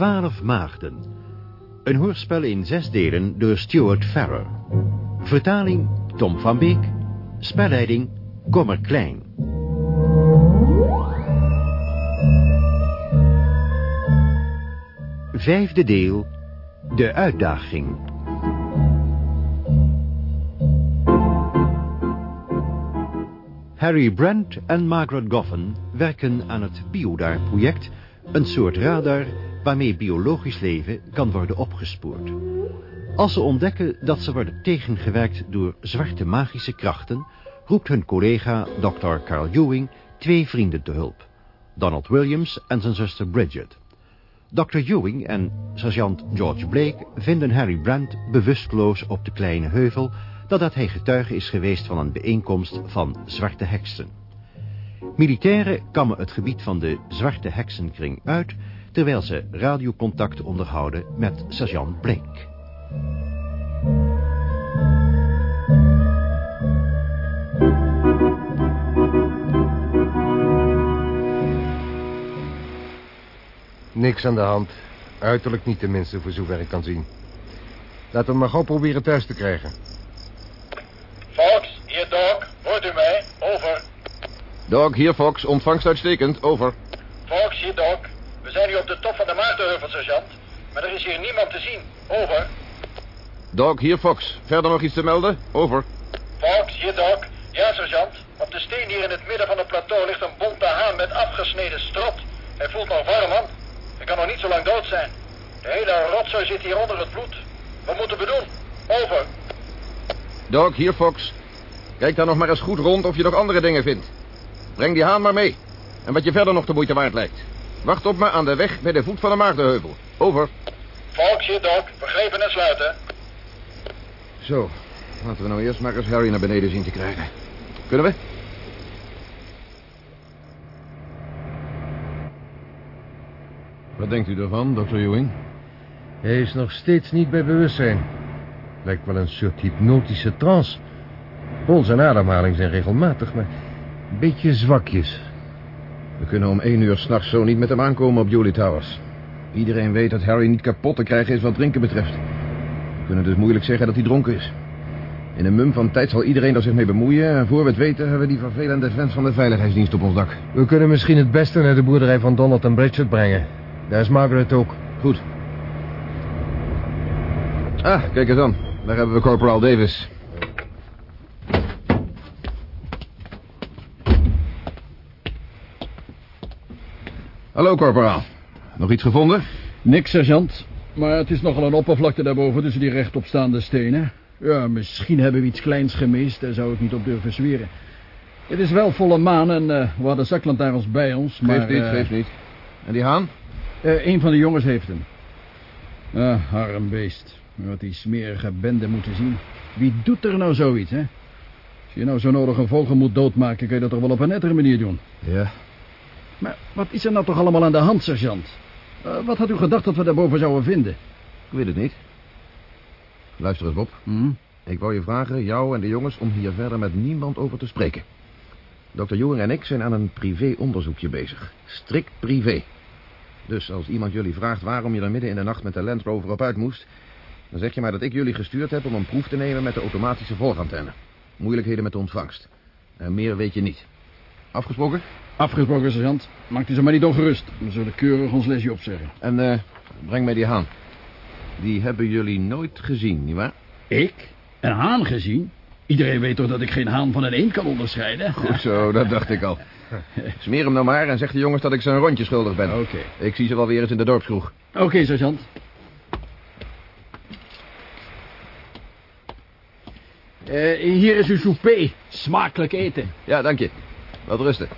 Twaalf Maagden. Een hoorspel in zes delen door Stuart Farrer. Vertaling Tom van Beek. Spelleiding Kommer Klein. Vijfde deel. De uitdaging. Harry Brent en Margaret Goffin werken aan het Biodar-project... een soort radar waarmee biologisch leven kan worden opgespoord. Als ze ontdekken dat ze worden tegengewerkt door zwarte magische krachten... roept hun collega Dr. Carl Ewing twee vrienden te hulp. Donald Williams en zijn zuster Bridget. Dr. Ewing en sergeant George Blake vinden Harry Brent bewusteloos op de kleine heuvel... nadat hij getuige is geweest van een bijeenkomst van zwarte heksen. Militairen kammen het gebied van de zwarte heksenkring uit... terwijl ze radiocontact onderhouden met sergeant Blake. Niks aan de hand. Uiterlijk niet tenminste, voor zover ik kan zien. Laten we maar gauw proberen thuis te krijgen. Fox, hier Doc. Hoort u mij? Over. Doc, hier Fox. Ontvangst uitstekend. Over. Fox, hier Doc. Op de top van de Maartenheuvel, sergeant. Maar er is hier niemand te zien. Over. Doc, hier Fox. Verder nog iets te melden? Over. Fox, hier Doc. Ja, sergeant. Op de steen hier in het midden van het plateau ligt een bonte haan met afgesneden strot. Hij voelt nog warm aan. Hij kan nog niet zo lang dood zijn. De hele rotzooi zit hier onder het bloed. Wat moeten we doen? Over. Doc, hier Fox. Kijk dan nog maar eens goed rond of je nog andere dingen vindt. Breng die haan maar mee. En wat je verder nog de moeite waard lijkt. Wacht op me aan de weg bij de voet van de Maartenheuvel. Over. Fox, hier Doc. Begrepen en sluiten. Zo, laten we nou eerst maar eens Harry naar beneden zien te krijgen. Kunnen we? Wat denkt u ervan, dokter Ewing? Hij is nog steeds niet bij bewustzijn. Lijkt wel een soort hypnotische trance. Pols en ademhaling zijn regelmatig, maar een beetje zwakjes. We kunnen om één uur s'nachts zo niet met hem aankomen op Julie Towers. Iedereen weet dat Harry niet kapot te krijgen is wat drinken betreft. We kunnen dus moeilijk zeggen dat hij dronken is. In een mum van tijd zal iedereen er zich mee bemoeien... en voor we het weten hebben we die vervelende vent van de veiligheidsdienst op ons dak. We kunnen misschien het beste naar de boerderij van Donald en Bridget brengen. Daar is Margaret ook. Goed. Ah, kijk eens aan. Daar hebben we Corporal Davis. Hallo, corporaal. Nog iets gevonden? Niks, sergeant. Maar het is nogal een oppervlakte daarboven tussen die rechtopstaande stenen. Ja, misschien hebben we iets kleins gemist, daar zou ik niet op durven zweren. Het is wel volle maan en uh, we hadden zaklantaarns bij ons, maar... Geeft niet, uh, geeft niet. En die haan? Uh, een van de jongens heeft hem. Ah, arm beest. Wat die smerige bende moeten zien. Wie doet er nou zoiets, hè? Als je nou zo nodig een vogel moet doodmaken, kun je dat toch wel op een nettere manier doen. Ja. Maar wat is er nou toch allemaal aan de hand, sergeant? Uh, wat had u gedacht dat we daarboven zouden vinden? Ik weet het niet. Luister eens, Bob. Hmm? Ik wou je vragen, jou en de jongens, om hier verder met niemand over te spreken. Dr. Ewing en ik zijn aan een privé-onderzoekje bezig. Strikt privé. Dus als iemand jullie vraagt waarom je er midden in de nacht met de Land Rover op uit moest... dan zeg je maar dat ik jullie gestuurd heb om een proef te nemen met de automatische volgantenne. Moeilijkheden met de ontvangst. En meer weet je niet. Afgesproken? Afgesproken, sergeant. Maakt u ze maar niet ongerust. We zullen keurig ons lesje opzeggen. En uh, breng mij die haan. Die hebben jullie nooit gezien, nietwaar? Ik? Een haan gezien? Iedereen weet toch dat ik geen haan van een eend kan onderscheiden? Goed zo, dat dacht ik al. Smeer hem nou maar en zeg de jongens dat ik ze een rondje schuldig ben. Oké. Okay. Ik zie ze wel weer eens in de dorpskroeg. Oké, okay, sergeant. Uh, hier is uw souper. Smakelijk eten. Ja, dank je. Wat rusten.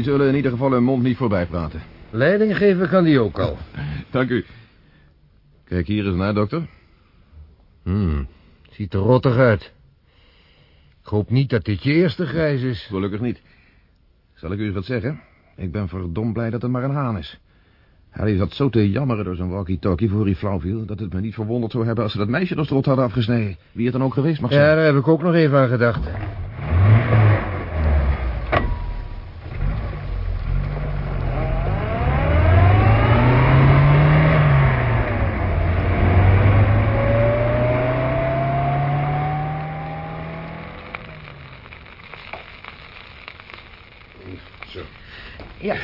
Die zullen in ieder geval hun mond niet voorbij praten. Leiding geven kan die ook al. Dank u. Kijk hier eens naar, dokter. Hmm, ziet er rottig uit. Ik hoop niet dat dit je eerste grijs is. Gelukkig niet. Zal ik u eens wat zeggen? Ik ben verdomd blij dat het maar een haan is. Harry zat zo te jammeren door zijn walkie-talkie voor hij flauw viel... dat het me niet verwonderd zou hebben als ze dat meisje de strot hadden afgesneden. Wie het dan ook geweest mag zijn. Ja, daar heb ik ook nog even aan gedacht. Zo. Ja,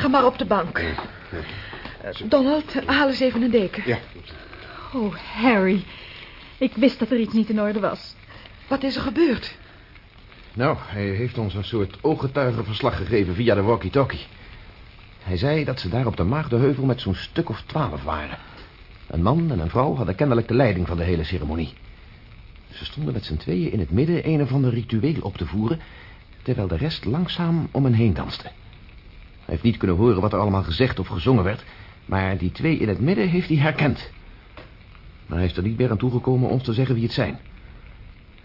hem maar op de bank. Eh, Donald, haal eens even een deken. Ja. Oh, Harry. Ik wist dat er iets niet in orde was. Wat is er gebeurd? Nou, hij heeft ons een soort ooggetuigenverslag gegeven via de walkie-talkie. Hij zei dat ze daar op de Maagdenheuvel met zo'n stuk of twaalf waren. Een man en een vrouw hadden kennelijk de leiding van de hele ceremonie. Ze stonden met z'n tweeën in het midden een of ander ritueel op te voeren... terwijl de rest langzaam om hen heen danste. Hij heeft niet kunnen horen wat er allemaal gezegd of gezongen werd... maar die twee in het midden heeft hij herkend. Maar hij is er niet meer aan toegekomen ons te zeggen wie het zijn...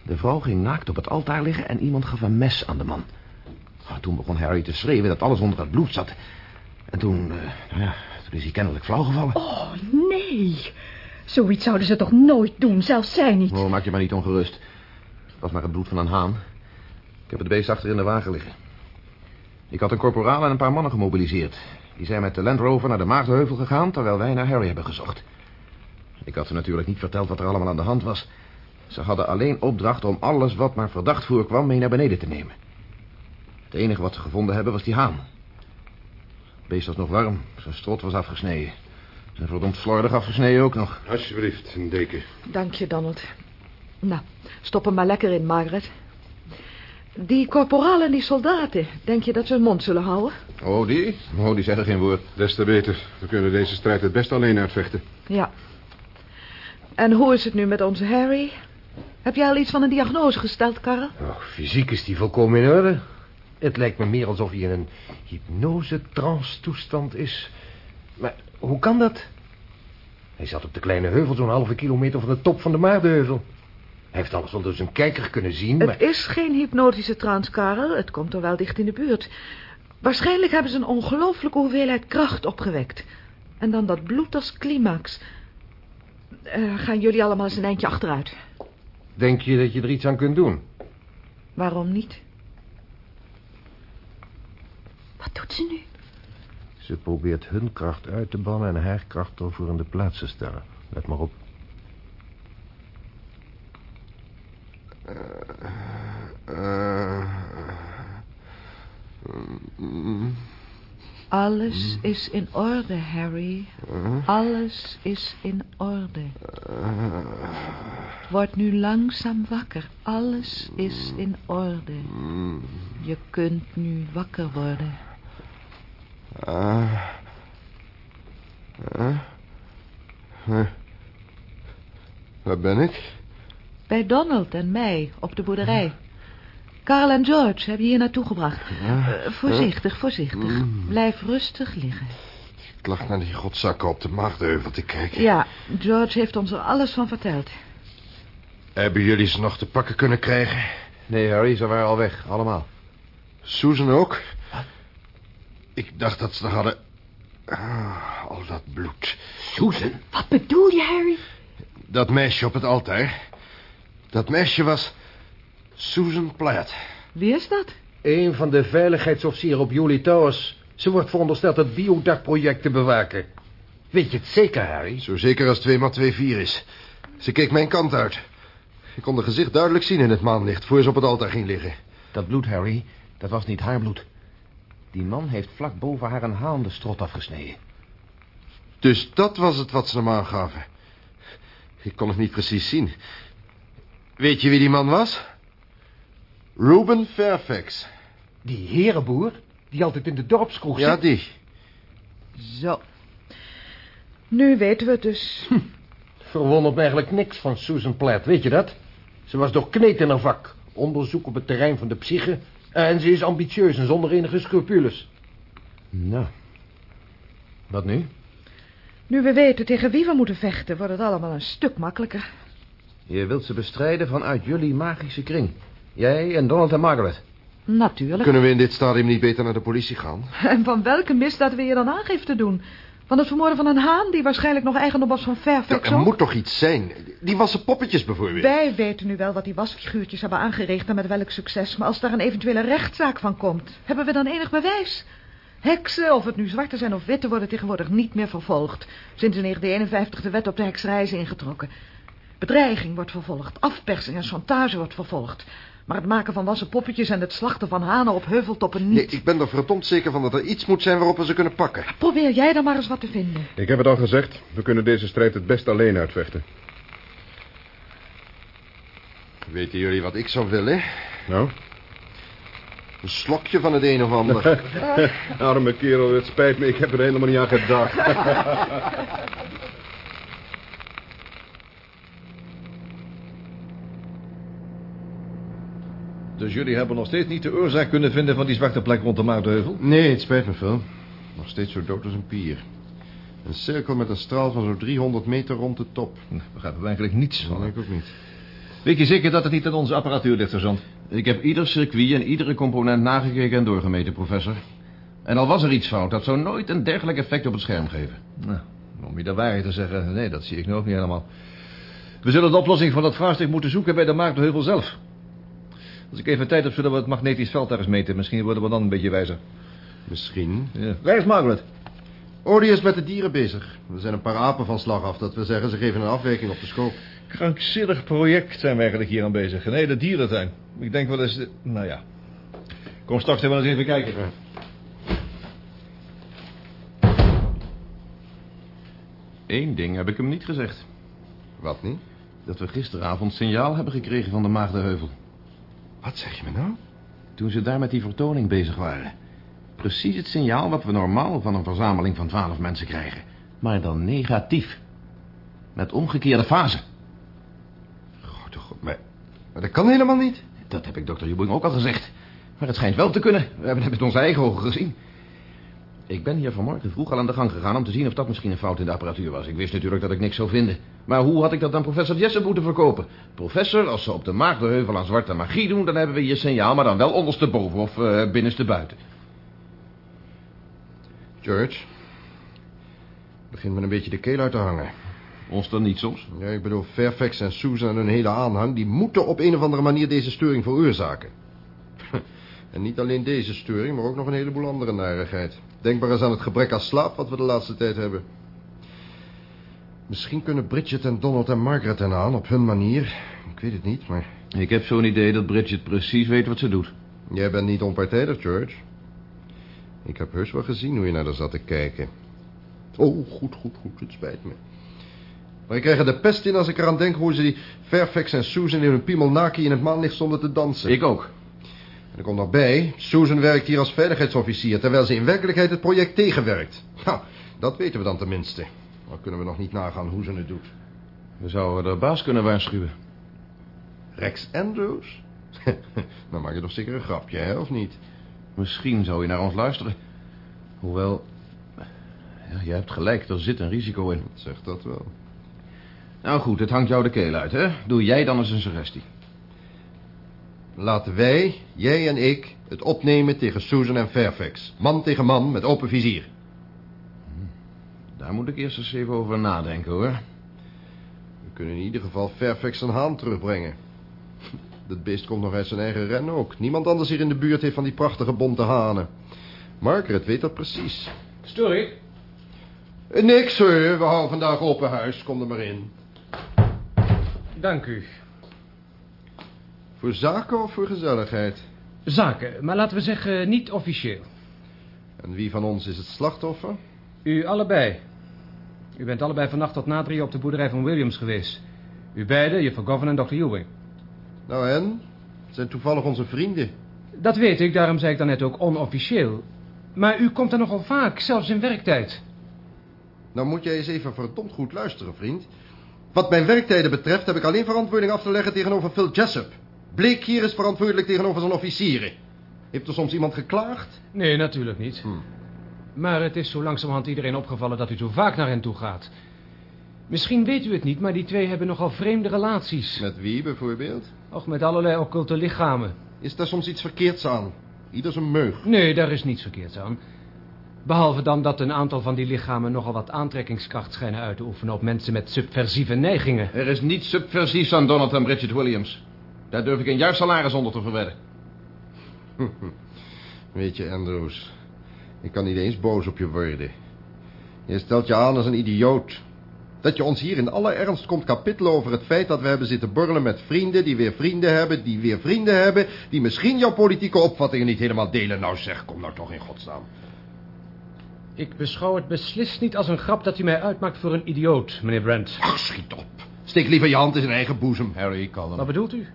De vrouw ging naakt op het altaar liggen en iemand gaf een mes aan de man. Toen begon Harry te schreeuwen dat alles onder het bloed zat. En toen, eh, nou ja, toen is hij kennelijk flauw gevallen. Oh, nee. Zoiets zouden ze toch nooit doen, zelfs zij niet. Oh, maak je maar niet ongerust. Het was maar het bloed van een haan. Ik heb het beest achter in de wagen liggen. Ik had een korporaal en een paar mannen gemobiliseerd. Die zijn met de Land Rover naar de Maagdenheuvel gegaan... terwijl wij naar Harry hebben gezocht. Ik had ze natuurlijk niet verteld wat er allemaal aan de hand was... Ze hadden alleen opdracht om alles wat maar verdacht voorkwam mee naar beneden te nemen. Het enige wat ze gevonden hebben was die haan. Het beest was nog warm, zijn strot was afgesneden. Zijn verdomd slordig afgesneden ook nog. Alsjeblieft, een deken. Dank je, Donald. Nou, stop hem maar lekker in, Margaret. Die korporaal en die soldaten, denk je dat ze hun mond zullen houden? Oh, die? Oh, die zeggen geen woord. Des te beter. We kunnen deze strijd het best alleen uitvechten. Ja. En hoe is het nu met onze Harry? Heb jij al iets van een diagnose gesteld, Karel? Oh, fysiek is die volkomen in orde. Het lijkt me meer alsof hij in een hypnose-trance-toestand is. Maar hoe kan dat? Hij zat op de kleine heuvel zo'n halve kilometer van de top van de Maardenheuvel. Hij heeft alles wel door zijn kijker kunnen zien, maar... Het is geen hypnotische trance, Karel. Het komt er wel dicht in de buurt. Waarschijnlijk hebben ze een ongelooflijke hoeveelheid kracht opgewekt. En dan dat bloed als climax. Eh, gaan jullie allemaal eens een eindje achteruit. Denk je dat je er iets aan kunt doen? Waarom niet? Wat doet ze nu? Ze probeert hun kracht uit te bannen en haar kracht over in de plaats te stellen. Let maar op. Alles is in orde, Harry. Alles is in orde. Word nu langzaam wakker. Alles is in orde. Je kunt nu wakker worden. Ah. Waar ben ik? Bij Donald en mij, op de boerderij. Carl en George hebben je hier naartoe gebracht. Eh, voorzichtig, voorzichtig. Blijf rustig liggen. Ik lag naar die godzakken op de maagdeuvel te kijken. Ja, George heeft ons er alles van verteld. Hebben jullie ze nog te pakken kunnen krijgen? Nee, Harry, ze waren al weg, allemaal. Susan ook? Ik dacht dat ze er hadden... Ah, al dat bloed. Susan? Wat bedoel je, Harry? Dat meisje op het altaar. Dat meisje was... Susan Platt. Wie is dat? Een van de veiligheidsofficieren op Julie Towers. Ze wordt verondersteld het Biodag-project te bewaken. Weet je het zeker, Harry? Zo zeker als 2 maar 2 4 is. Ze keek mijn kant uit. Ik kon haar gezicht duidelijk zien in het maanlicht... voor ze op het altaar ging liggen. Dat bloed, Harry, dat was niet haar bloed. Die man heeft vlak boven haar een haan de strot afgesneden. Dus dat was het wat ze hem aangaven. Ik kon het niet precies zien. Weet je wie die man was? Ruben Fairfax. Die herenboer, die altijd in de dorpskroeg Ja, zit. die. Zo. Nu weten we het dus. Verwondert me eigenlijk niks van Susan Platt, weet je dat? Ze was doorkneed in haar vak. Onderzoek op het terrein van de psyche. En ze is ambitieus en zonder enige scrupules. Nou. Wat nu? Nu we weten tegen wie we moeten vechten, wordt het allemaal een stuk makkelijker. Je wilt ze bestrijden vanuit jullie magische kring. Jij en Donald en Margaret. Natuurlijk. Kunnen we in dit stadium niet beter naar de politie gaan? En van welke misdaad wil je dan aangifte doen? Van het vermoorden van een haan die waarschijnlijk nog eigendom was van Fairfax er ook? moet toch iets zijn? Die wassen poppetjes bijvoorbeeld. Wij weten nu wel wat die wasfiguurtjes hebben aangericht en met welk succes. Maar als daar een eventuele rechtszaak van komt, hebben we dan enig bewijs? Heksen, of het nu zwarte zijn of witte, worden tegenwoordig niet meer vervolgd. Sinds in 1951 de wet op de hekserij is ingetrokken. Bedreiging wordt vervolgd, afpersing en chantage wordt vervolgd. Maar het maken van wassen poppetjes en het slachten van hanen op heuveltoppen niet. Nee, ik ben er verdomd zeker van dat er iets moet zijn waarop we ze kunnen pakken. Probeer jij dan maar eens wat te vinden. Ik heb het al gezegd. We kunnen deze strijd het best alleen uitvechten. Weten jullie wat ik zou willen? Nou? Een slokje van het een of ander. Arme kerel, het spijt me. Ik heb er helemaal niet aan gedacht. Dus jullie hebben nog steeds niet de oorzaak kunnen vinden van die zwarte plek rond de Maardenheuvel? Nee, het spijt me veel. Nog steeds zo dood als een pier. Een cirkel met een straal van zo'n 300 meter rond de top. Daar begrijpen we eigenlijk niets Dat van. denk ik ook niet. Weet je zeker dat het niet aan onze apparatuur ligt, sergeant? Ik heb ieder circuit en iedere component nagekeken en doorgemeten, professor. En al was er iets fout, dat zou nooit een dergelijk effect op het scherm geven. Nou, om je de waarheid te zeggen, nee, dat zie ik nu ook niet helemaal. We zullen de oplossing van dat vraagstuk moeten zoeken bij de Maardenheuvel zelf. Als ik even tijd heb, zullen we het magnetisch veld daar eens meten. Misschien worden we dan een beetje wijzer. Misschien. Ja. Waar is Margaret? Is met de dieren bezig. Er zijn een paar apen van slag af. Dat we zeggen, ze geven een afwijking op de schoop. Krankzinnig project zijn we eigenlijk hier aan bezig. Een hele dierentuin. Ik denk wel eens... de- Nou ja. Kom straks wel eens even kijken. Eén ding heb ik hem niet gezegd. Wat niet? Dat we gisteravond signaal hebben gekregen van de Maagdenheuvel. Wat zeg je me nou? Toen ze daar met die vertoning bezig waren. Precies het signaal wat we normaal van een verzameling van twaalf mensen krijgen. Maar dan negatief. Met omgekeerde fase. Grote god, maar, maar dat kan helemaal niet. Dat heb ik dokter Jubing ook al gezegd. Maar het schijnt wel te kunnen. We hebben het met onze eigen ogen gezien. Ik ben hier vanmorgen vroeg al aan de gang gegaan om te zien of dat misschien een fout in de apparatuur was. Ik wist natuurlijk dat ik niks zou vinden. Maar hoe had ik dat aan professor Jessup moeten verkopen? Professor, als ze op de Maagdenheuvel aan zwarte magie doen, dan hebben we hier signaal, maar dan wel ondersteboven of eh, binnenste buiten. George. Begint me een beetje de keel uit te hangen. Ons dan niet soms? Ja, ik bedoel, Fairfax en Susan en hun hele aanhang... die moeten op een of andere manier deze storing veroorzaken. En niet alleen deze storing, maar ook nog een heleboel andere narigheid. Denk maar eens aan het gebrek aan slaap wat we de laatste tijd hebben. Misschien kunnen Bridget en Donald en Margaret hen aan, op hun manier. Ik weet het niet, maar... Ik heb zo'n idee dat Bridget precies weet wat ze doet. Jij bent niet onpartijdig, George. Ik heb heus wel gezien hoe je naar haar zat te kijken. Oh, goed, goed, goed, het spijt me. Maar ik krijg er de pest in als ik eraan denk hoe ze die Fairfax en Susan in hun piemelnaki in het maanlicht stonden te dansen. Ik ook. En er komt nog bij, Susan werkt hier als veiligheidsofficier... terwijl ze in werkelijkheid het project tegenwerkt. Nou, dat weten we dan tenminste. Dan kunnen we nog niet nagaan hoe ze het doet. We zouden de baas kunnen waarschuwen. Rex Andrews? Dan maak je toch zeker een grapje, hè, of niet? Misschien zou je naar ons luisteren. Hoewel... Ja, je hebt gelijk, er zit een risico in. Zeg dat wel. Nou goed, het hangt jou de keel uit, hè? Doe jij dan eens een suggestie. Laten wij, jij en ik, het opnemen tegen Susan en Fairfax. Man tegen man met open vizier. Daar moet ik eerst eens even over nadenken, hoor. We kunnen in ieder geval Fairfax een haan terugbrengen. Dat beest komt nog uit zijn eigen ren ook. Niemand anders hier in de buurt heeft van die prachtige bonte hanen. Margaret weet dat precies. Stoor ik? Eh, Niks hoor, we houden vandaag open huis. Kom er maar in. Dank u. Voor zaken of voor gezelligheid? Zaken, maar laten we zeggen niet officieel. En wie van ons is het slachtoffer? U allebei. U bent allebei vannacht tot na drieën op de boerderij van Williams geweest. U beiden, juffrouw Govan en dokter Ewing. Nou en? Het zijn toevallig onze vrienden. Dat weet ik, daarom zei ik dan net ook onofficieel. Maar u komt er nogal vaak, zelfs in werktijd. Nou moet jij eens even verdomd goed luisteren, vriend. Wat mijn werktijden betreft heb ik alleen verantwoording af te leggen tegenover Phil Jessup. Blake hier is verantwoordelijk tegenover zijn officieren. Heeft er soms iemand geklaagd? Nee, natuurlijk niet. Maar het is zo langzamerhand iedereen opgevallen dat u zo vaak naar hen toe gaat. Misschien weet u het niet, maar die twee hebben nogal vreemde relaties. Met wie bijvoorbeeld? Och, met allerlei occulte lichamen. Is daar soms iets verkeerds aan? Ieder zijn meug. Nee, daar is niets verkeerds aan. Behalve dan dat een aantal van die lichamen nogal wat aantrekkingskracht schijnen uit te oefenen op mensen met subversieve neigingen. Er is niets subversiefs aan Donald en Bridget Williams. Daar durf ik een juist salaris onder te verwedden. Weet je, Andrews, ik kan niet eens boos op je worden. Je stelt je aan als een idioot. Dat je ons hier in alle ernst komt kapittelen over het feit dat we hebben zitten borrelen met vrienden... die weer vrienden hebben, die weer vrienden hebben... die misschien jouw politieke opvattingen niet helemaal delen. Nou zeg, kom nou toch in godsnaam. Ik beschouw het beslist niet als een grap dat u mij uitmaakt voor een idioot, meneer Brent. Ach, schiet op. Steek liever je hand in zijn eigen boezem. Harry, kalm. Wat bedoelt u?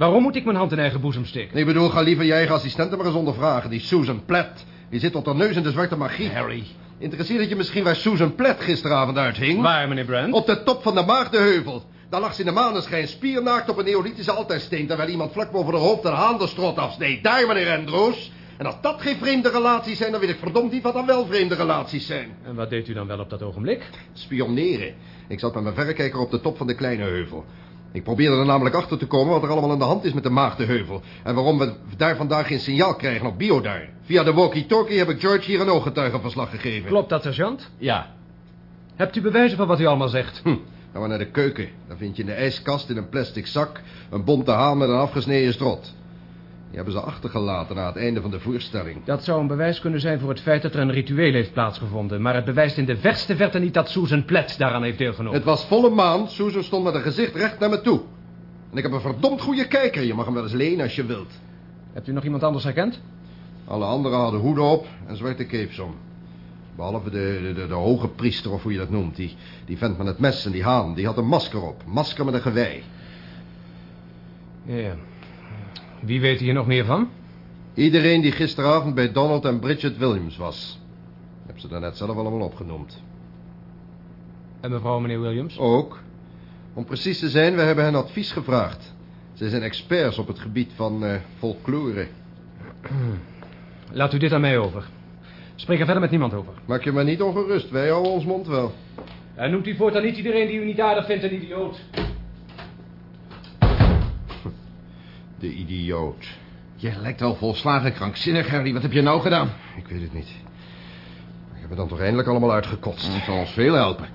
Waarom moet ik mijn hand in eigen boezem steken? Ik bedoel, ga liever je eigen assistenten maar eens ondervragen. Die Susan Platt. Die zit tot haar neus in de zwarte magie. Harry. Interesseert het je misschien waar Susan Platt gisteravond uithing? Waar, meneer Brent? Op de top van de Maagdenheuvel. Daar lag ze in de maneschijn spiernaakt op een neolithische altaarsteen... terwijl iemand vlak boven haar hoofd een haan de strot afsneed. Daar, meneer Andrews. En als dat geen vreemde relaties zijn... dan weet ik verdomd niet wat dan wel vreemde relaties zijn. En wat deed u dan wel op dat ogenblik? Spioneren. Ik zat met mijn verrekijker op de top van de kleine heuvel. Ik probeerde er namelijk achter te komen wat er allemaal aan de hand is met de Maagdenheuvel. En waarom we daar vandaag geen signaal krijgen op Biodar. Via de walkie-talkie heb ik George hier een ooggetuigenverslag gegeven. Klopt dat, sergeant? Ja. Hebt u bewijzen van wat u allemaal zegt? Hm. Gaan we naar de keuken. Dan vind je in de ijskast in een plastic zak... een bonte haan met een afgesneden strot. Die hebben ze achtergelaten na het einde van de voorstelling. Dat zou een bewijs kunnen zijn voor het feit dat er een ritueel heeft plaatsgevonden. Maar het bewijst in de verste verte niet dat Susan Platt daaraan heeft deelgenomen. Het was volle maan. Susan stond met een gezicht recht naar me toe. En ik heb een verdomd goede kijker. Je mag hem wel eens lenen als je wilt. Hebt u nog iemand anders herkend? Alle anderen hadden hoeden op en zwarte capes om. Behalve de, de, de, de hoge priester, of hoe je dat noemt. Die, die vent met het mes en die haan. Die had een masker op. Masker met een gewei. Ja. Wie weet hier nog meer van? Iedereen die gisteravond bij Donald en Bridget Williams was. Ik heb ze daarnet zelf allemaal opgenoemd. En mevrouw meneer Williams? Ook. Om precies te zijn, we hebben hen advies gevraagd. Ze zijn experts op het gebied van uh, folklore. Laat u dit aan mij over. Spreek er verder met niemand over. Maak je maar niet ongerust. Wij houden ons mond wel. En noemt u voortaan niet iedereen die u niet aardig vindt een idioot. De idioot. Je lijkt wel volslagen krankzinnig, Harry. Wat heb je nou gedaan? Ik weet het niet. Ik heb het dan toch eindelijk allemaal uitgekotst. Dat zal ons veel helpen.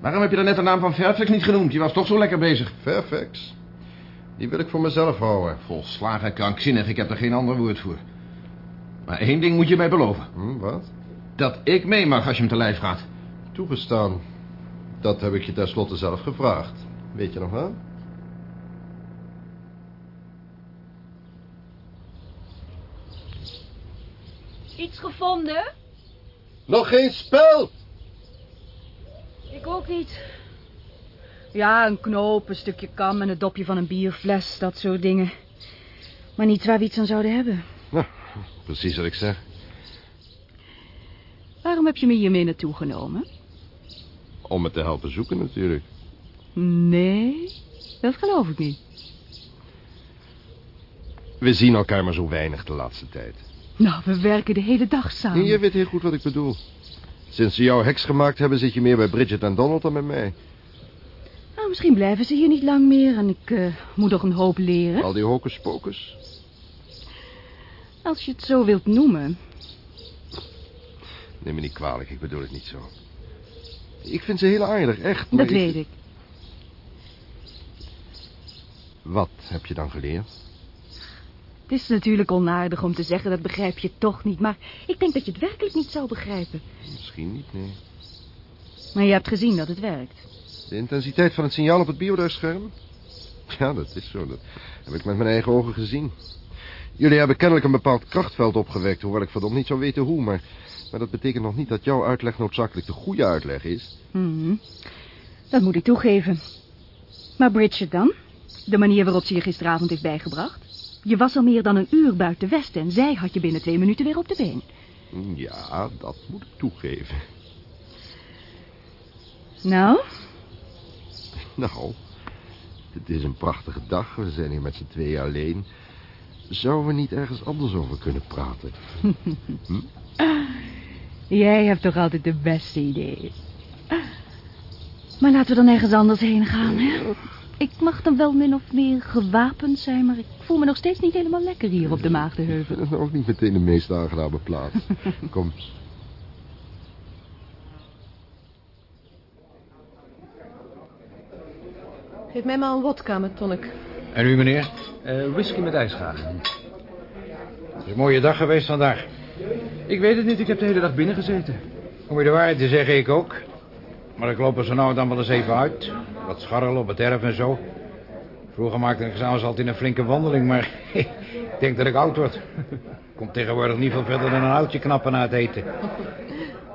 Waarom heb je dan net de naam van Fairfax niet genoemd? Je was toch zo lekker bezig. Fairfax? Die wil ik voor mezelf houden. Volslagen krankzinnig. Ik heb er geen ander woord voor. Maar één ding moet je mij beloven. Hm, wat? Dat ik mee mag als je hem te lijf gaat. Toegestaan. Dat heb ik je tenslotte zelf gevraagd. Weet je nog wel? Iets gevonden? Nog geen spel! Ik ook niet. Ja, een knoop, een stukje kam en het dopje van een bierfles, dat soort dingen. Maar niets waar we iets aan zouden hebben. Nou, precies wat ik zeg. Waarom heb je me hiermee naartoe genomen? Om me te helpen zoeken natuurlijk. Nee, dat geloof ik niet. We zien elkaar maar zo weinig de laatste tijd. Nou, we werken de hele dag samen. Je weet heel goed wat ik bedoel. Sinds ze jou heks gemaakt hebben, zit je meer bij Bridget en Donald dan bij mij. Nou, misschien blijven ze hier niet lang meer en ik uh, moet nog een hoop leren. Al die hocus pocus. Als je het zo wilt noemen. Neem me niet kwalijk, ik bedoel het niet zo. Ik vind ze heel aardig, echt. Dat weet ik. Wat heb je dan geleerd? Het is natuurlijk onaardig om te zeggen, dat begrijp je toch niet. Maar ik denk dat je het werkelijk niet zou begrijpen. Misschien niet, nee. Maar je hebt gezien dat het werkt. De intensiteit van het signaal op het biodaarscherm? Ja, dat is zo. Dat heb ik met mijn eigen ogen gezien. Jullie hebben kennelijk een bepaald krachtveld opgewekt... hoewel ik verdomd niet zou weten hoe, maar... maar dat betekent nog niet dat jouw uitleg noodzakelijk de goede uitleg is. Hmm. Dat moet ik toegeven. Maar Bridget dan? De manier waarop ze je gisteravond heeft bijgebracht? Je was al meer dan een uur buiten Westen... en zij had je binnen twee minuten weer op de been. Ja, dat moet ik toegeven. Nou? Nou, het is een prachtige dag. We zijn hier met z'n tweeën alleen. Zouden we niet ergens anders over kunnen praten? hm? Jij hebt toch altijd de beste ideeën. Maar laten we dan ergens anders heen gaan, hè? Ik mag dan wel min of meer gewapend zijn, maar ik voel me nog steeds niet helemaal lekker hier op de Maagdenheuvel. Dat is ook niet meteen de meest aangename plaats. Kom. Geef mij maar een wodka met tonic. En u, meneer? Uh, whisky met ijs graag. Het is een mooie dag geweest vandaag. Ik weet het niet, ik heb de hele dag binnen gezeten. Om je de waarheid te zeggen, ik ook. Maar ik loop er zo nou dan wel eens even uit. Wat scharrelen op het erf en zo. Vroeger maakte ik s'avonds altijd een flinke wandeling, maar ik denk dat ik oud word. Komt tegenwoordig niet veel verder dan een houtje knappen na het eten.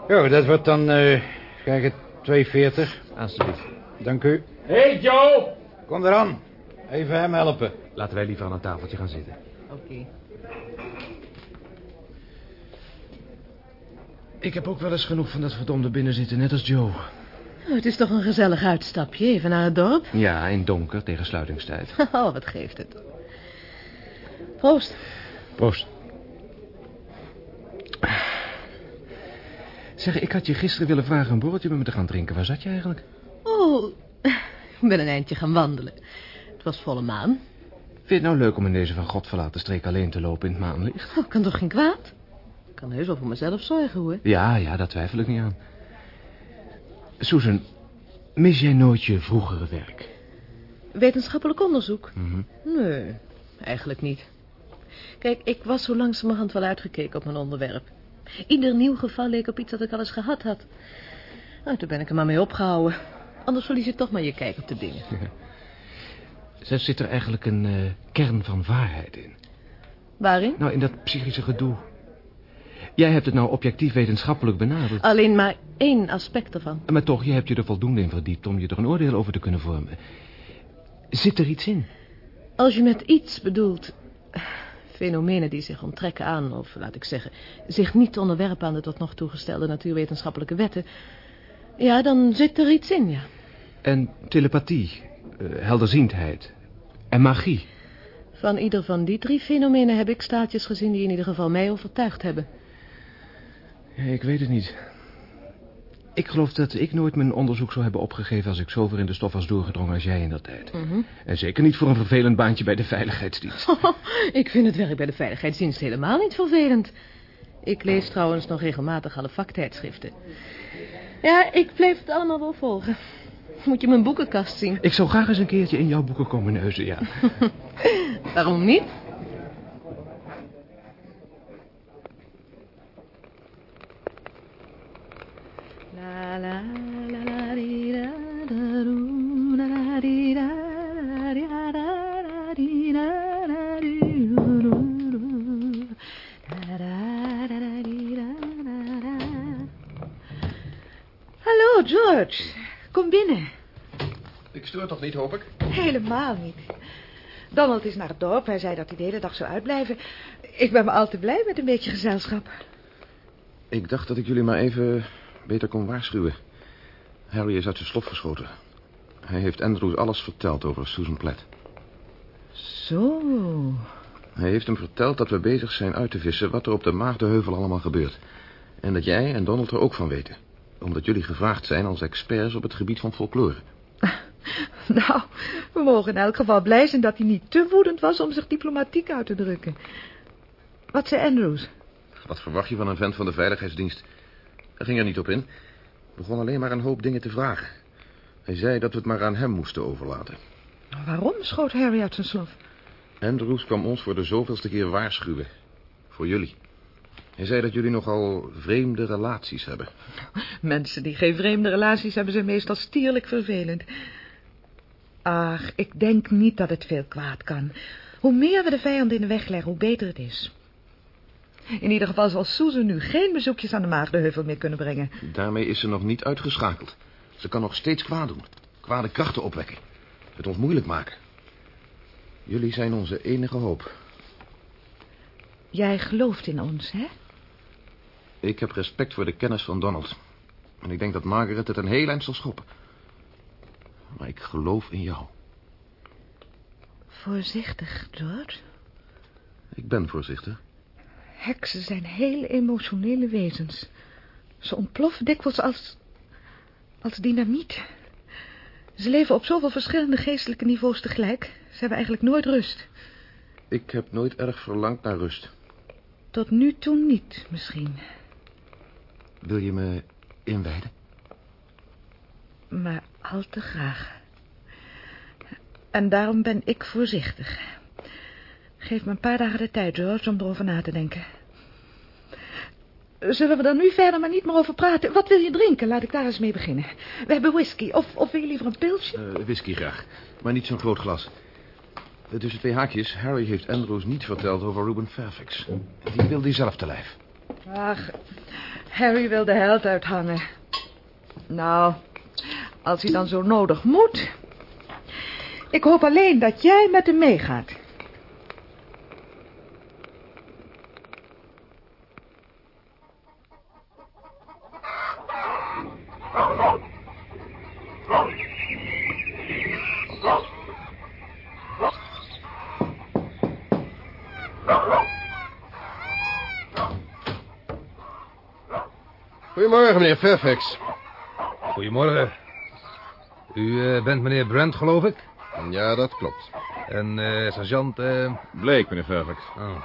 Jo, dat wordt dan, eh kijk het, 2,40. Alsjeblieft. Dank u. hey Joe! Kom eraan. Even hem helpen. Laten wij liever aan een tafeltje gaan zitten. Oké. Ik heb ook wel eens genoeg van dat verdomde binnenzitten, net als Joe. Oh, het is toch een gezellig uitstapje, even naar het dorp. Ja, in donker, tegen sluitingstijd. Oh, wat geeft het. Proost. Proost. Zeg, ik had je gisteren willen vragen een borreltje met me te gaan drinken. Waar zat je eigenlijk? Oh, ik ben een eindje gaan wandelen. Het was volle maan. Vind je het nou leuk om in deze van God verlaten streek alleen te lopen in het maanlicht? Oh, kan toch geen kwaad? Ik kan heus wel voor mezelf zorgen, hoor. Ja, ja, daar twijfel ik niet aan. Susan, mis jij nooit je vroegere werk? Wetenschappelijk onderzoek? Mhm. Nee, eigenlijk niet. Kijk, ik was zo langzamerhand wel uitgekeken op mijn onderwerp. Ieder nieuw geval leek op iets dat ik al eens gehad had. Nou, toen ben ik er maar mee opgehouden. Anders verlies je toch maar je kijk op de dingen. Zeg, Zit er eigenlijk een eh, kern van waarheid in? Waarin? Nou, in dat psychische gedoe. Jij hebt het nou objectief wetenschappelijk benaderd. Alleen maar één aspect ervan. Maar toch, je hebt je er voldoende in verdiept om je er een oordeel over te kunnen vormen. Zit er iets in? Als je met iets bedoelt... fenomenen die zich onttrekken aan, of laat ik zeggen... zich niet onderwerpen aan de tot nog toe gestelde natuurwetenschappelijke wetten... ja, dan zit er iets in, ja. En telepathie, eh, helderziendheid en magie. Van ieder van die drie fenomenen heb ik staatjes gezien... die in ieder geval mij overtuigd hebben. Ja, ik weet het niet. Ik geloof dat ik nooit mijn onderzoek zou hebben opgegeven... als ik zover in de stof was doorgedrongen als jij in dat tijd. Mhm. En zeker niet voor een vervelend baantje bij de veiligheidsdienst. ik vind het werk bij de veiligheidsdienst helemaal niet vervelend. Ik lees trouwens nog regelmatig alle vaktijdschriften. Ja, ik blijf het allemaal wel volgen. Moet je mijn boekenkast zien. Ik zou graag eens een keertje in jouw boeken komen neuzen, ja. Waarom niet? George. Kom binnen. Ik stoor toch niet, hoop ik? Helemaal niet. Donald is naar het dorp. Hij zei dat hij de hele dag zou uitblijven. Ik ben me al te blij met een beetje gezelschap. Ik dacht dat ik jullie maar even beter kon waarschuwen. Harry is uit zijn slop geschoten. Hij heeft Andrews alles verteld over Susan Platt. Zo. Hij heeft hem verteld dat we bezig zijn uit te vissen... wat er op de Maagdenheuvel allemaal gebeurt. En dat jij en Donald er ook van weten. Omdat jullie gevraagd zijn als experts op het gebied van folklore. Nou, we mogen in elk geval blij zijn dat hij niet te woedend was om zich diplomatiek uit te drukken. Wat zei Andrews? Wat verwacht je van een vent van de veiligheidsdienst? Hij ging er niet op in. Begon alleen maar een hoop dingen te vragen. Hij zei dat we het maar aan hem moesten overlaten. Waarom schoot Harry uit zijn slof? Andrews kwam ons voor de zoveelste keer waarschuwen. Voor jullie. Hij zei dat jullie nogal vreemde relaties hebben. Mensen die geen vreemde relaties hebben zijn meestal stierlijk vervelend. Ach, ik denk niet dat het veel kwaad kan. Hoe meer we de vijand in de weg leggen, hoe beter het is. In ieder geval zal Susan nu geen bezoekjes aan de Maagdenheuvel meer kunnen brengen. Daarmee is ze nog niet uitgeschakeld. Ze kan nog steeds kwaad doen. Kwade krachten opwekken. Het ons moeilijk maken. Jullie zijn onze enige hoop. Jij gelooft in ons, hè? Ik heb respect voor de kennis van Donald. En ik denk dat Margaret het een heel eind zal schoppen. Maar ik geloof in jou. Voorzichtig, George. Ik ben voorzichtig. Heksen zijn heel emotionele wezens. Ze ontploffen dikwijls als... als dynamiet. Ze leven op zoveel verschillende geestelijke niveaus tegelijk. Ze hebben eigenlijk nooit rust. Ik heb nooit erg verlangd naar rust. Tot nu toe niet, misschien. Wil je me inwijden? Maar al te graag. En daarom ben ik voorzichtig. Geef me een paar dagen de tijd, George, om erover na te denken. Zullen we er nu verder maar niet meer over praten? Wat wil je drinken? Laat ik daar eens mee beginnen. We hebben whisky. Of, of wil je liever een pilsje? Eh, whisky graag, maar niet zo'n groot glas. Eh, Tussen twee haakjes, Harry heeft Andrews niet verteld over Ruben Fairfax. Die wil hij zelf te lijf. Ach, Harry wil de held uithangen. Nou, als hij dan zo nodig moet. Ik hoop alleen dat jij met hem meegaat. Goedemorgen, meneer Fairfax. Goedemorgen. U eh, bent meneer Brent, geloof ik? Ja, dat klopt. En eh, sergeant... Bleek, meneer Fairfax. oh,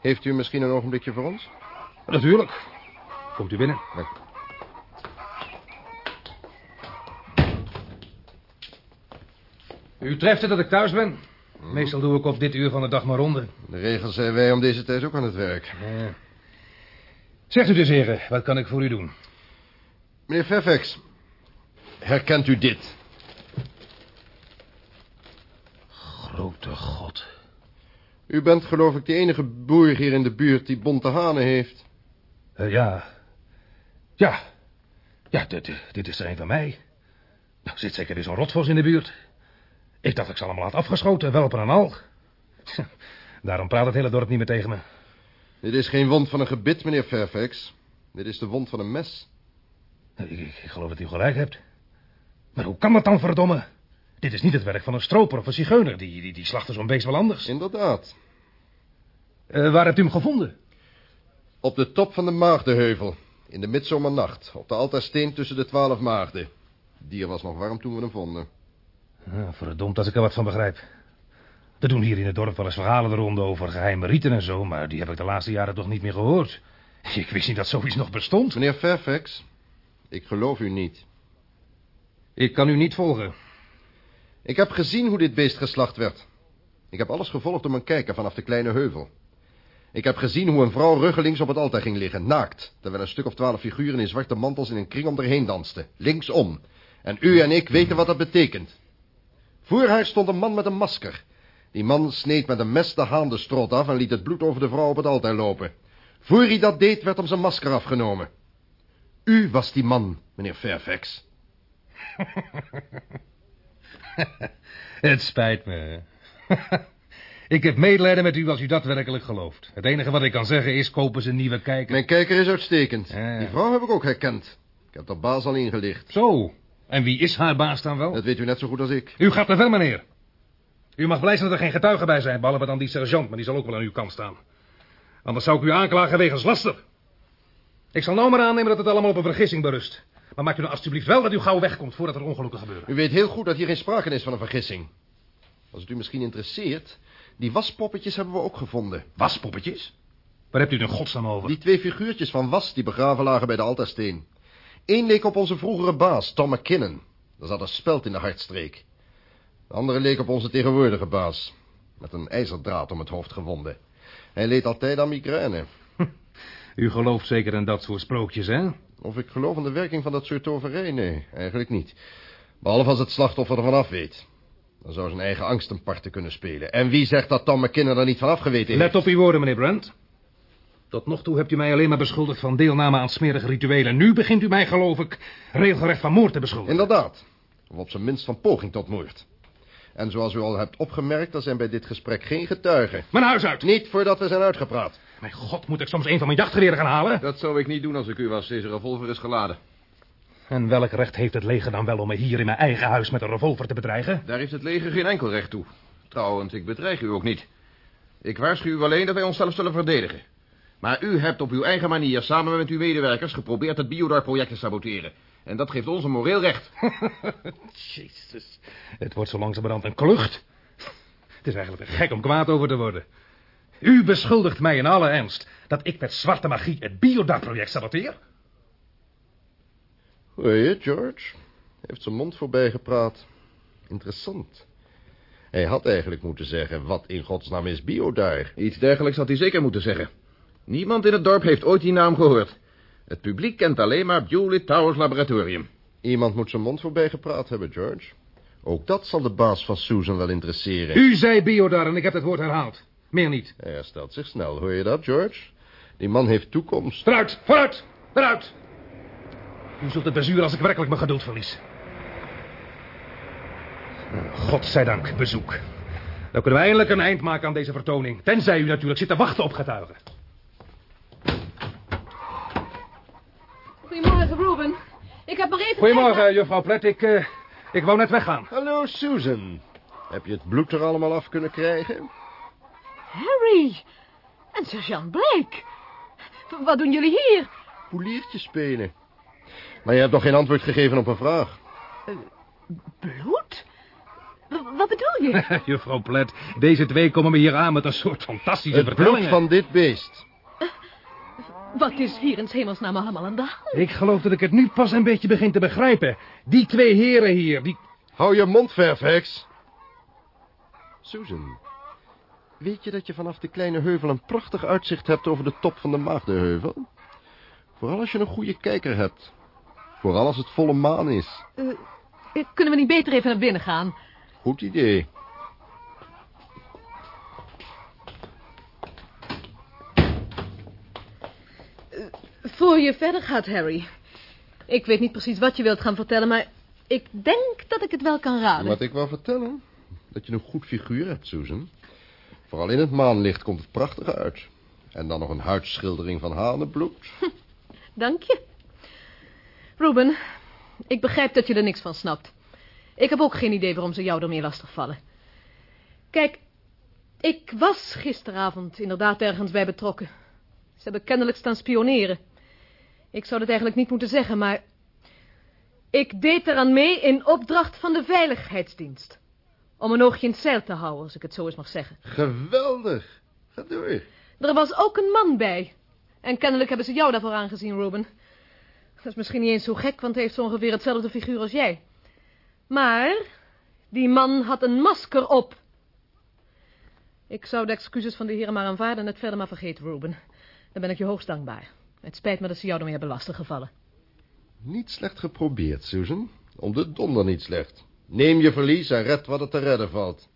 Heeft u misschien een ogenblikje voor ons? Natuurlijk. Komt u binnen. U treft het dat ik thuis ben. Meestal doe ik op dit uur van de dag maar ronde. De regels zijn wij om deze tijd ook aan het werk. Ja. Zegt u dus, heren, wat kan ik voor u doen? Meneer Fairfax, herkent u dit? Grote god. U bent geloof ik de enige boer hier in de buurt die bonte hanen heeft. Eh, ja. Ja. Ja, dit, dit is er een van mij. Nou, zit zeker weer zo'n rotvos in de buurt. Ik dacht ik ze allemaal had afgeschoten, welpen en al. Daarom praat het hele dorp niet meer tegen me. Dit is geen wond van een gebit, meneer Fairfax. Dit is de wond van een mes. Ik, ik, ik geloof dat u gelijk hebt. Maar hoe kan dat dan, verdomme? Dit is niet het werk van een stroper of een zigeuner. Die, die, die slachten zo'n beest wel anders. Inderdaad. Eh, waar hebt u hem gevonden? Op de top van de Maagdenheuvel. In de midzomernacht. Op de altaarsteen tussen de twaalf maagden. Het dier was nog warm toen we hem vonden. Ja, verdomd als ik er wat van begrijp. Er doen hier in het dorp wel eens verhalen de ronde over geheime rieten en zo... maar die heb ik de laatste jaren toch niet meer gehoord. Ik wist niet dat zoiets nog bestond. Meneer Fairfax, ik geloof u niet. Ik kan u niet volgen. Ik heb gezien hoe dit beest geslacht werd. Ik heb alles gevolgd om een kijken vanaf de kleine heuvel. Ik heb gezien hoe een vrouw ruggelings op het altaar ging liggen, naakt... terwijl een stuk of twaalf figuren in zwarte mantels in een kring om haar heen dansten, linksom. En u en ik weten wat dat betekent. Voor haar stond een man met een masker. Die man sneed met een mes de haan de strot af en liet het bloed over de vrouw op het altaar lopen. Voor hij dat deed, werd hem zijn masker afgenomen. U was die man, meneer Fairfax. Het spijt me. ik heb medelijden met u als u dat werkelijk gelooft. Het enige wat ik kan zeggen is, kopen ze een nieuwe kijker. Mijn kijker is uitstekend. Ja. Die vrouw heb ik ook herkend. Ik heb de baas al ingelicht. Zo. En wie is haar baas dan wel? Dat weet u net zo goed als ik. U gaat te ver, meneer. U mag blij zijn dat er geen getuigen bij zijn, behalve dan die sergeant, maar die zal ook wel aan uw kant staan. Anders zou ik u aanklagen wegens laster. Ik zal nou maar aannemen dat het allemaal op een vergissing berust. Maar maakt u nou alstublieft wel dat u gauw wegkomt voordat er ongelukken gebeuren. U weet heel goed dat hier geen sprake is van een vergissing. Als het u misschien interesseert, die waspoppetjes hebben we ook gevonden. Waspoppetjes? Waar hebt u het in godsnaam over? Die twee figuurtjes van was die begraven lagen bij de altaarsteen. Eén leek op onze vroegere baas, Tom McKinnon. Er zat een speld in de hartstreek. De andere leek op onze tegenwoordige baas. Met een ijzerdraad om het hoofd gewonden. Hij leed altijd aan migraine. U gelooft zeker in dat soort sprookjes, hè? Of ik geloof in de werking van dat soort toverij? Nee, eigenlijk niet. Behalve als het slachtoffer ervan af weet. Dan zou zijn eigen angst een parten kunnen spelen. En wie zegt dat Tom McKinnon er niet van afgeweten heeft? Let op uw woorden, meneer Brent. Tot nog toe hebt u mij alleen maar beschuldigd van deelname aan smerige rituelen. Nu begint u mij, geloof ik, regelrecht van moord te beschuldigen. Inderdaad. Of op zijn minst van poging tot moord. En zoals u al hebt opgemerkt, er zijn bij dit gesprek geen getuigen. Mijn huis uit! Niet voordat we zijn uitgepraat. Mijn god, moet ik soms een van mijn jachtgeweren gaan halen? Dat zou ik niet doen als ik u was. Deze revolver is geladen. En welk recht heeft het leger dan wel om me hier in mijn eigen huis met een revolver te bedreigen? Daar heeft het leger geen enkel recht toe. Trouwens, ik bedreig u ook niet. Ik waarschuw u alleen dat wij onszelf zullen verdedigen. Maar u hebt op uw eigen manier, samen met uw medewerkers, geprobeerd het Biodar-project te saboteren. En dat geeft ons een moreel recht. Jezus, het wordt zo langzamerhand een klucht. Het is eigenlijk gek om kwaad over te worden. U beschuldigt mij in alle ernst dat ik met zwarte magie het Biodar-project saboteer? Hoor je, George? Heeft zijn mond voorbij gepraat. Interessant. Hij had eigenlijk moeten zeggen, wat in godsnaam is bio daar? Iets dergelijks had hij zeker moeten zeggen. Niemand in het dorp heeft ooit die naam gehoord. Het publiek kent alleen maar Bewley Towers Laboratorium. Iemand moet zijn mond voorbij gepraat hebben, George. Ook dat zal de baas van Susan wel interesseren. U zei biodar en ik heb het woord herhaald. Meer niet. Hij herstelt zich snel, hoor je dat, George? Die man heeft toekomst. Vooruit, vooruit, vooruit. U zult het bezuren als ik werkelijk mijn geduld verlies. Godzijdank, bezoek. Dan kunnen we eindelijk een eind maken aan deze vertoning. Tenzij u natuurlijk zit te wachten op getuigen. Goedemorgen, Ruben. Ik heb maar even... Goedemorgen, juffrouw Plet. Ik, eh, ik wou net weggaan. Hallo, Susan. Heb je het bloed er allemaal af kunnen krijgen? Harry. En sergeant Blake. Wat doen jullie hier? Poliertje spelen. Maar je hebt nog geen antwoord gegeven op een vraag. Bloed? W- wat bedoel je? juffrouw Plet, deze twee komen me hier aan met een soort fantastische Het bloed vertellingen. van dit beest. Wat is hier in 's hemelsnaam allemaal aan de hand? Ik geloof dat ik het nu pas een beetje begin te begrijpen. Die twee heren hier, die... Hou je mond, Fairfax. Susan, weet je dat je vanaf de kleine heuvel een prachtig uitzicht hebt over de top van de Maagdenheuvel? Vooral als je een goede kijker hebt. Vooral als het volle maan is. Eh, kunnen we niet beter even naar binnen gaan? Goed idee. Voor je verder gaat, Harry. Ik weet niet precies wat je wilt gaan vertellen, maar ik denk dat ik het wel kan raden. Wat ik wou vertellen? Dat je een goed figuur hebt, Susan. Vooral in het maanlicht komt het prachtig uit. En dan nog een huidschildering van hanenbloed. Dank je. Ruben, ik begrijp dat je er niks van snapt. Ik heb ook geen idee waarom ze jou ermee lastigvallen. Kijk, ik was gisteravond inderdaad ergens bij betrokken. Ze hebben kennelijk staan spioneren. Ik zou dat eigenlijk niet moeten zeggen, maar... Ik deed eraan mee in opdracht van de Veiligheidsdienst. Om een oogje in het zeil te houden, als ik het zo eens mag zeggen. Geweldig. Ga door. Er was ook een man bij. En kennelijk hebben ze jou daarvoor aangezien, Ruben. Dat is misschien niet eens zo gek, want hij heeft zo ongeveer hetzelfde figuur als jij. Maar die man had een masker op. Ik zou de excuses van de heren maar aanvaarden en het verder maar vergeten, Ruben. Dan ben ik je hoogst dankbaar. Het spijt me dat ze jou ermee hebben lastiggevallen. Niet slecht geprobeerd, Susan. Om de donder niet slecht. Neem je verlies en red wat er te redden valt.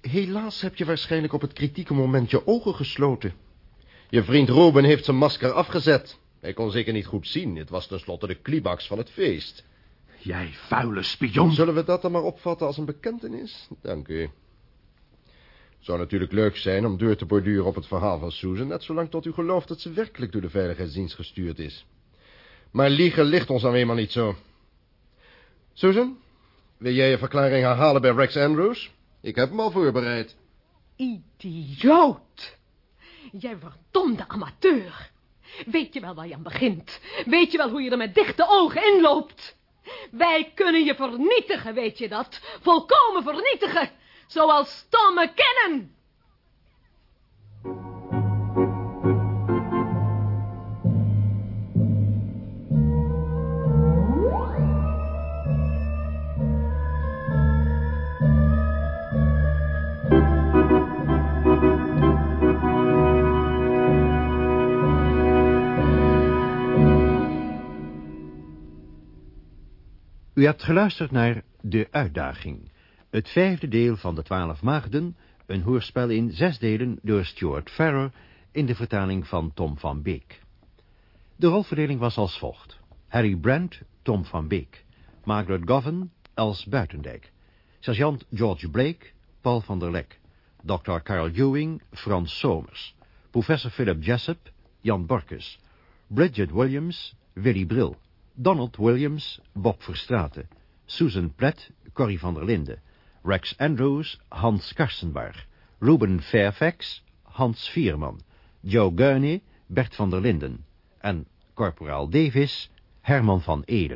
Helaas heb je waarschijnlijk op het kritieke moment je ogen gesloten. Je vriend Ruben heeft zijn masker afgezet. Hij kon zeker niet goed zien. Het was tenslotte de climax van het feest. Jij vuile spion. Zullen we dat dan maar opvatten als een bekentenis? Dank u. Zou natuurlijk leuk zijn om deur te borduren op het verhaal van Susan... net zolang tot u gelooft dat ze werkelijk door de veiligheidsdienst gestuurd is. Maar liegen ligt ons dan eenmaal niet zo. Susan, wil jij je verklaring herhalen bij Rex Andrews? Ik heb hem al voorbereid. Idioot! Jij verdomde amateur. Weet je wel waar je aan begint? Weet je wel hoe je er met dichte ogen inloopt? Wij kunnen je vernietigen, weet je dat? Volkomen vernietigen. Zoals Tom McKinnon. U hebt geluisterd naar De Uitdaging, het vijfde deel van de Twaalf Maagden, een hoorspel in zes delen door Stuart Farrer in de vertaling van Tom van Beek. De rolverdeling was als volgt. Harry Brand, Tom van Beek. Margaret Govan, Els Buitendijk. Sergeant George Blake, Paul van der Lek. Dr. Carl Ewing, Frans Somers. Professor Philip Jessup, Jan Borkus. Bridget Williams, Willy Bril. Donald Williams, Bob Verstraeten. Susan Platt, Corrie van der Linden. Rex Andrews, Hans Karsenbarg. Ruben Fairfax, Hans Vierman. Joe Gurney, Bert van der Linden. En Corporaal Davis, Herman van Eden.